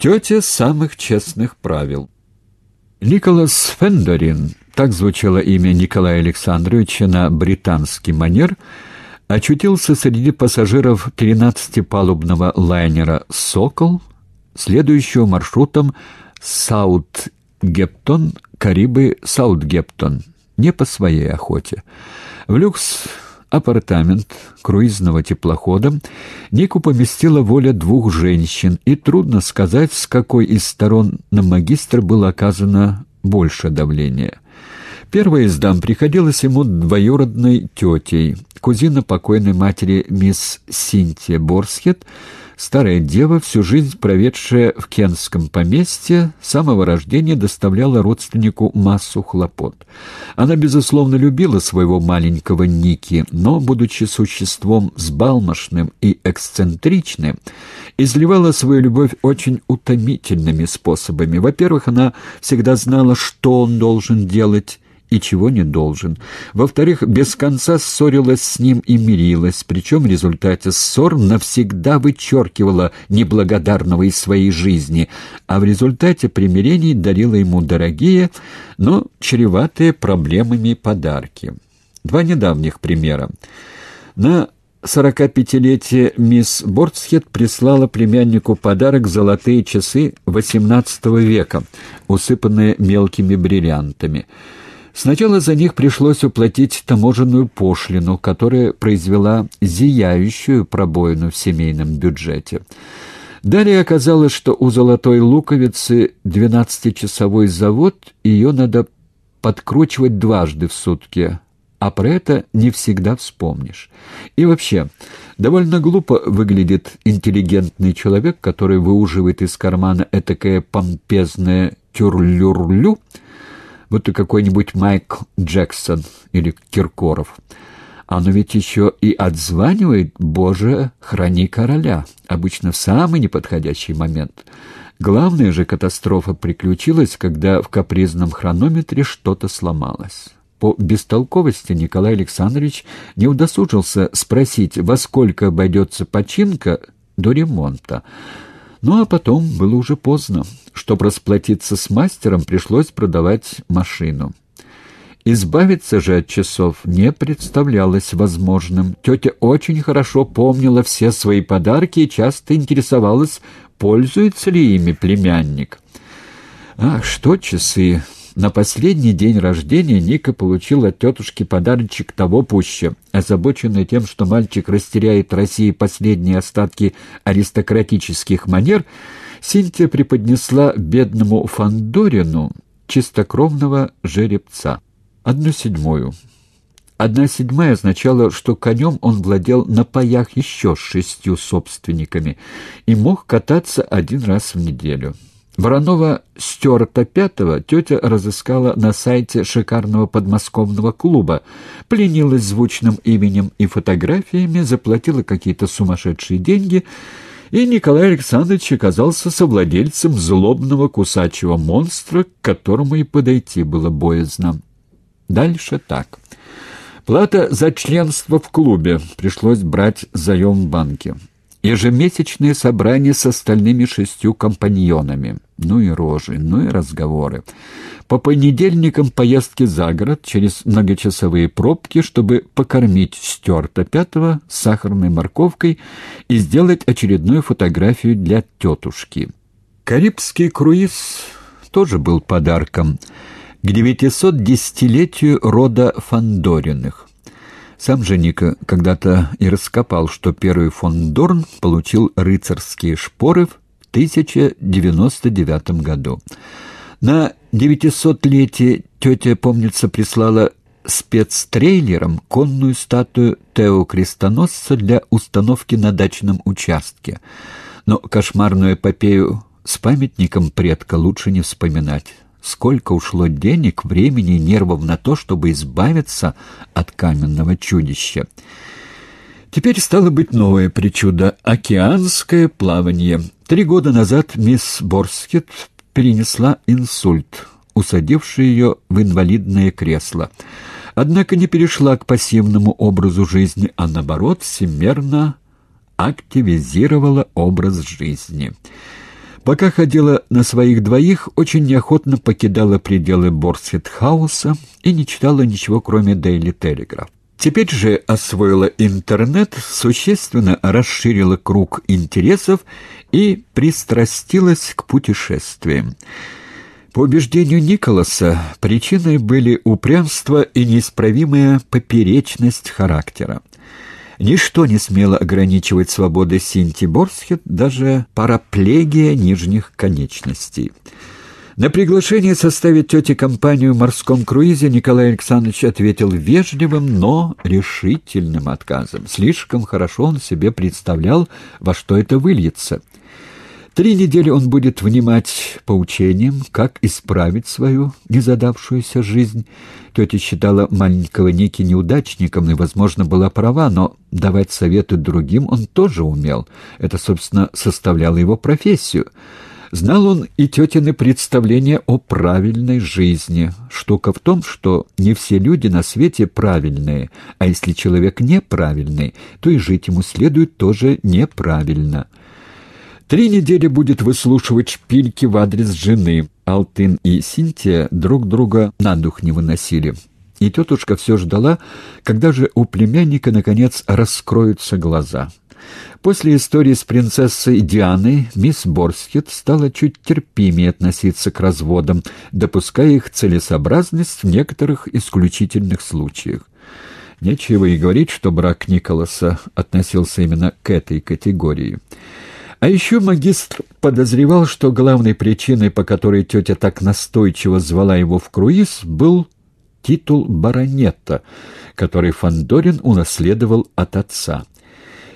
Тетя самых честных правил. Николас Фендорин, так звучало имя Николая Александровича на британский манер, очутился среди пассажиров 13-палубного лайнера «Сокол», следующего маршрутом Саутгептон, Карибы, Саутгептон, не по своей охоте. В люкс апартамент круизного теплохода Нику поместила воля двух женщин, и трудно сказать, с какой из сторон на магистра было оказано больше давления. Первая из дам приходилась ему двоюродной тетей, кузина покойной матери мисс Синтия Борсхет, Старая дева, всю жизнь проведшая в Кенском поместье, с самого рождения доставляла родственнику массу хлопот. Она, безусловно, любила своего маленького Ники, но, будучи существом сбалмошным и эксцентричным, изливала свою любовь очень утомительными способами. Во-первых, она всегда знала, что он должен делать, и чего не должен. Во-вторых, без конца ссорилась с ним и мирилась, причем в результате ссор навсегда вычеркивала неблагодарного из своей жизни, а в результате примирений дарила ему дорогие, но чреватые проблемами подарки. Два недавних примера. На 45-летие мисс Бортсхед прислала племяннику подарок «Золотые часы XVIII века», усыпанные мелкими бриллиантами – Сначала за них пришлось уплатить таможенную пошлину, которая произвела зияющую пробоину в семейном бюджете. Далее оказалось, что у золотой луковицы 12-часовой завод, ее надо подкручивать дважды в сутки, а про это не всегда вспомнишь. И вообще, довольно глупо выглядит интеллигентный человек, который выуживает из кармана этакое помпезное тюрлюрлю, будто какой-нибудь Майк Джексон или Киркоров. Оно ведь еще и отзванивает «Боже, храни короля», обычно в самый неподходящий момент. Главная же катастрофа приключилась, когда в капризном хронометре что-то сломалось. По бестолковости Николай Александрович не удосужился спросить, во сколько обойдется починка до ремонта. Ну а потом было уже поздно. Чтобы расплатиться с мастером, пришлось продавать машину. Избавиться же от часов не представлялось возможным. Тетя очень хорошо помнила все свои подарки и часто интересовалась, пользуется ли ими племянник. Ах, что часы! На последний день рождения Ника получил от тетушки подарочек того пуще. Озабоченный тем, что мальчик растеряет России последние остатки аристократических манер, Синтия преподнесла бедному Фандорину чистокровного жеребца. Одну седьмую. Одна седьмая означала, что конем он владел на паях еще шестью собственниками и мог кататься один раз в неделю. Воронова Стюарта Пятого тетя разыскала на сайте шикарного подмосковного клуба, пленилась звучным именем и фотографиями, заплатила какие-то сумасшедшие деньги, и Николай Александрович оказался совладельцем злобного кусачего монстра, к которому и подойти было боязно. Дальше так. Плата за членство в клубе пришлось брать заем в банке. Ежемесячные собрания с остальными шестью компаньонами. Ну и рожи, ну и разговоры. По понедельникам поездки за город через многочасовые пробки, чтобы покормить Стюарта Пятого сахарной морковкой и сделать очередную фотографию для тетушки. Карибский круиз тоже был подарком к 910-летию рода Фандориных. Сам же Ника когда-то и раскопал, что первый фон Дорн получил рыцарские шпоры 1099 году. На 900-летие тетя, помнится, прислала спецтрейлером конную статую Тео Крестоносца для установки на дачном участке. Но кошмарную эпопею с памятником предка лучше не вспоминать. Сколько ушло денег, времени и нервов на то, чтобы избавиться от каменного чудища. Теперь стало быть новое причуда — океанское плавание. Три года назад мисс Борсхед перенесла инсульт, усадивший ее в инвалидное кресло. Однако не перешла к пассивному образу жизни, а наоборот всемерно активизировала образ жизни — Пока ходила на своих двоих, очень неохотно покидала пределы Борсхед-хауса и не читала ничего, кроме Дейли Телеграф. Теперь же освоила интернет, существенно расширила круг интересов и пристрастилась к путешествиям. По убеждению Николаса, причиной были упрямство и неисправимая поперечность характера. Ничто не смело ограничивать свободы Синти Борсхет, даже параплегия нижних конечностей. На приглашение составить тете компанию в морском круизе Николай Александрович ответил вежливым, но решительным отказом. Слишком хорошо он себе представлял, во что это выльется. Три недели он будет внимать поучениям, как исправить свою незадавшуюся жизнь. Тетя считала маленького Ники неудачником и, возможно, была права, но давать советы другим он тоже умел. Это, собственно, составляло его профессию. Знал он и тетины представления о правильной жизни. Штука в том, что не все люди на свете правильные, а если человек неправильный, то и жить ему следует тоже неправильно. Три недели будет выслушивать шпильки в адрес жены. Алтын и Синтия друг друга на дух не выносили. И тетушка все ждала, когда же у племянника, наконец, раскроются глаза. После истории с принцессой Дианой мисс Борскет стала чуть терпимее относиться к разводам, допуская их целесообразность в некоторых исключительных случаях. Нечего и говорить, что брак Николаса относился именно к этой категории. А еще магистр подозревал, что главной причиной, по которой тетя так настойчиво звала его в круиз, был титул баронета, который Фандорин унаследовал от отца.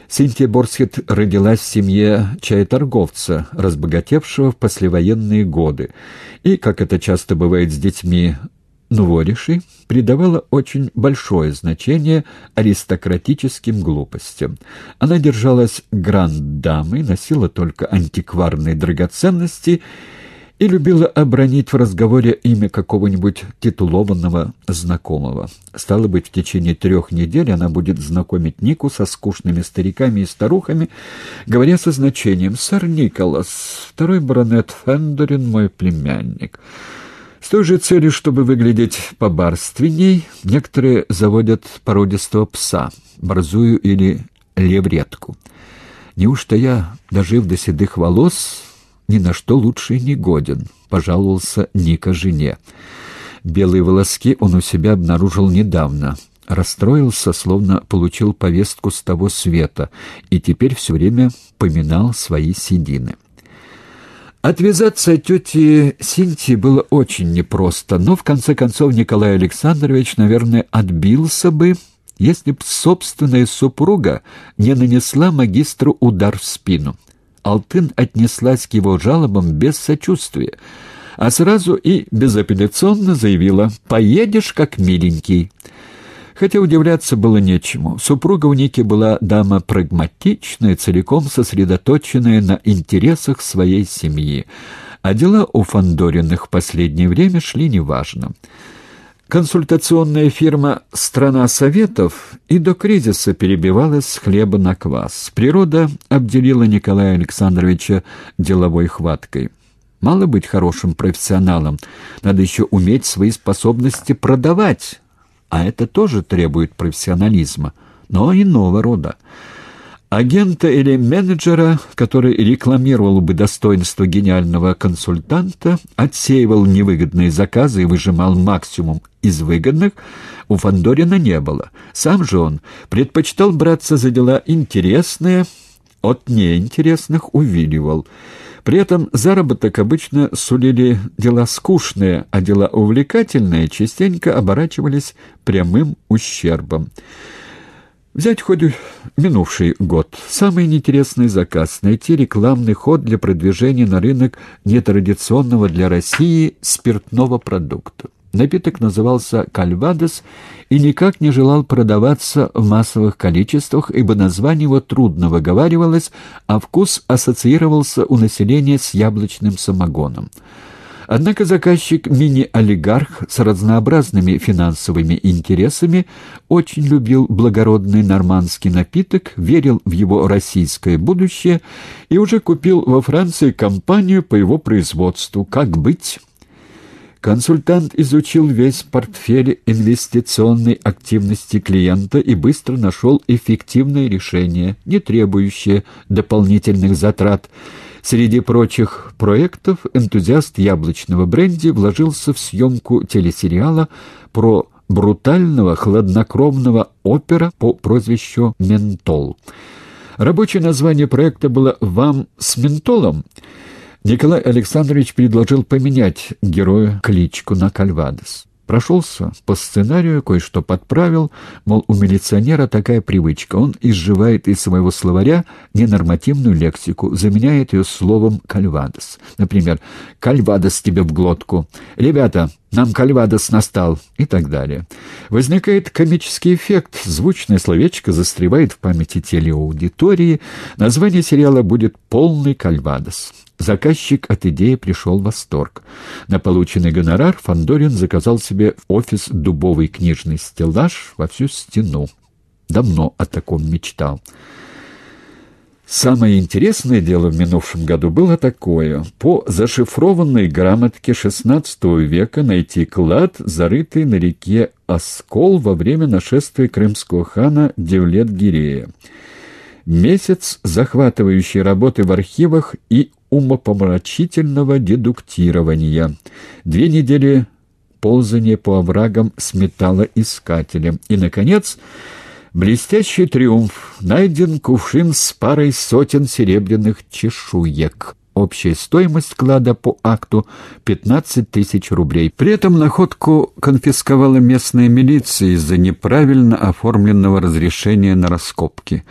Синтия Борсхет родилась в семье чаеторговца, разбогатевшего в послевоенные годы, и, как это часто бывает с детьми Нвориши, придавала очень большое значение аристократическим глупостям. Она держалась гранд-дамой, носила только антикварные драгоценности и любила обронить в разговоре имя какого-нибудь титулованного знакомого. Стало быть, в течение трех недель она будет знакомить Нику со скучными стариками и старухами, говоря со значением «Сэр Николас, второй баронет Фендорин, мой племянник». С той же целью, чтобы выглядеть побарственней, некоторые заводят породистого пса, борзую или левретку. Неужто я, дожив до седых волос, ни на что лучше не годен, пожаловался Ника жене. Белые волоски он у себя обнаружил недавно. Расстроился, словно получил повестку с того света, и теперь все время поминал свои седины. Отвязаться от тети Синтии было очень непросто, но в конце концов Николай Александрович, наверное, отбился бы, если б собственная супруга не нанесла магистру удар в спину. Алтын отнеслась к его жалобам без сочувствия, а сразу и безапелляционно заявила «Поедешь, как миленький». Хотя удивляться было нечему. Супруга у Ники была дама прагматичная, целиком сосредоточенная на интересах своей семьи, а дела у Фандориных в последнее время шли неважно. Консультационная фирма «Страна Советов» и до кризиса перебивалась с хлеба на квас. Природа обделила Николая Александровича деловой хваткой. Мало быть хорошим профессионалом, надо еще уметь свои способности продавать, а это тоже требует профессионализма, но иного рода. Агента или менеджера, который рекламировал бы достоинство гениального консультанта, отсеивал невыгодные заказы и выжимал максимум из выгодных, у Фандорина не было. Сам же он предпочитал браться за дела интересные, от неинтересных увиливал. При этом заработок обычно сулили дела скучные, а дела увлекательные частенько оборачивались прямым ущербом. Взять хоть минувший год. Самый интересный заказ — найти рекламный ход для продвижения на рынок нетрадиционного для России спиртного продукта. Напиток назывался «Кальвадос» и никак не желал продаваться в массовых количествах, ибо название его трудно выговаривалось, а вкус ассоциировался у населения с яблочным самогоном. Однако заказчик, мини-олигарх с разнообразными финансовыми интересами, очень любил благородный нормандский напиток, верил в его российское будущее и уже купил во Франции компанию по его производству. Как быть? Консультант изучил весь портфель инвестиционной активности клиента и быстро нашел эффективное решение, не требующее дополнительных затрат. Среди прочих проектов энтузиаст яблочного бренди вложился в съемку телесериала про брутального, хладнокровного опера по прозвищу «Ментол». Рабочее название проекта было «Вам с ментолом?» Николай Александрович предложил поменять героя кличку на Кальвадос. Прошелся по сценарию, кое-что подправил, мол, у милиционера такая привычка. Он изживает из своего словаря ненормативную лексику, заменяет ее словом «кальвадос». Например, «кальвадос тебе в глотку», «Ребята, нам кальвадос настал» и так далее. Возникает комический эффект, звучное словечко застревает в памяти телеаудитории, название сериала будет «Полный кальвадос». Заказчик от идеи пришел в восторг. На полученный гонорар Фандорин заказал себе офис дубовый книжный стеллаж во всю стену. Давно о таком мечтал. Самое интересное дело в минувшем году было такое. По зашифрованной грамотке XVI века найти клад, зарытый на реке Оскол во время нашествия крымского хана Девлет-Гирея. Месяц захватывающей работы в архивах и умопомрачительного дедуктирования. Две недели ползания по оврагам с металлоискателем. И, наконец, блестящий триумф. Найден кувшин с парой сотен серебряных чешуек. Общая стоимость клада по акту — 15 тысяч рублей. При этом находку конфисковала местная милиция из-за неправильно оформленного разрешения на раскопки.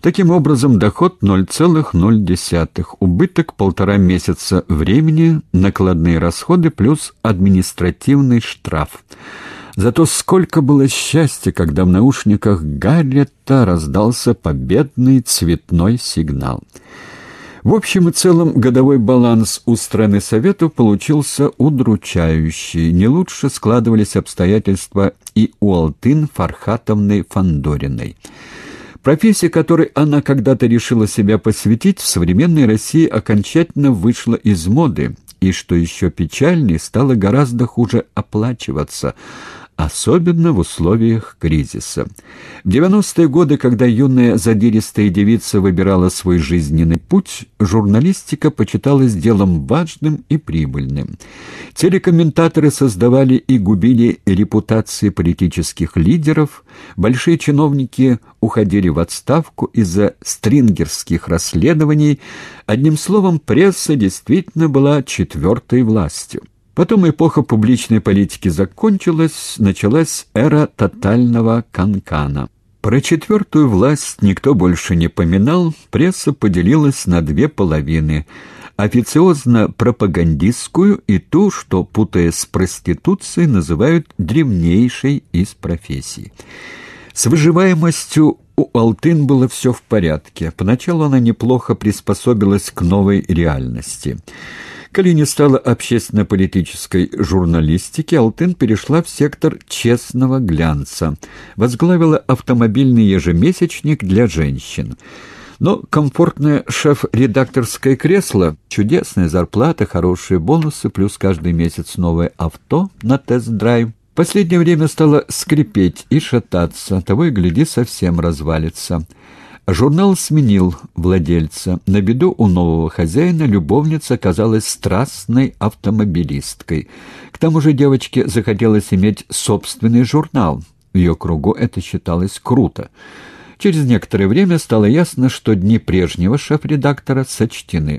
Таким образом, доход 0,0, убыток полтора месяца времени, накладные расходы плюс административный штраф. Зато сколько было счастья, когда в наушниках Гаррета раздался победный цветной сигнал. В общем и целом годовой баланс у страны Советов получился удручающий. Не лучше складывались обстоятельства и у Алтын Фархатовны Фандориной. Профессия, которой она когда-то решила себя посвятить, в современной России окончательно вышла из моды, и, что еще печальнее, стала гораздо хуже оплачиваться – особенно в условиях кризиса. В 90-е годы, когда юная задиристая девица выбирала свой жизненный путь, журналистика почиталась делом важным и прибыльным. Телекомментаторы создавали и губили репутации политических лидеров, большие чиновники уходили в отставку из-за стрингерских расследований, одним словом, пресса действительно была четвертой властью. Потом эпоха публичной политики закончилась, началась эра тотального канкана. Про четвертую власть никто больше не поминал, пресса поделилась на две половины – официозно-пропагандистскую и ту, что, путая с проституцией, называют древнейшей из профессий. С выживаемостью у Алтын было все в порядке. Поначалу она неплохо приспособилась к новой реальности – Коли не стало общественно-политической журналистики, Алтын перешла в сектор честного глянца, возглавила автомобильный ежемесячник для женщин. Но комфортное шеф-редакторское кресло, чудесная зарплата, хорошие бонусы, плюс каждый месяц новое авто на тест-драйв. Последнее время стало скрипеть и шататься, того и гляди совсем развалится. Журнал сменил владельца. На беду у нового хозяина любовница оказалась страстной автомобилисткой. К тому же девочке захотелось иметь собственный журнал. В ее кругу это считалось круто. Через некоторое время стало ясно, что дни прежнего шеф-редактора сочтены.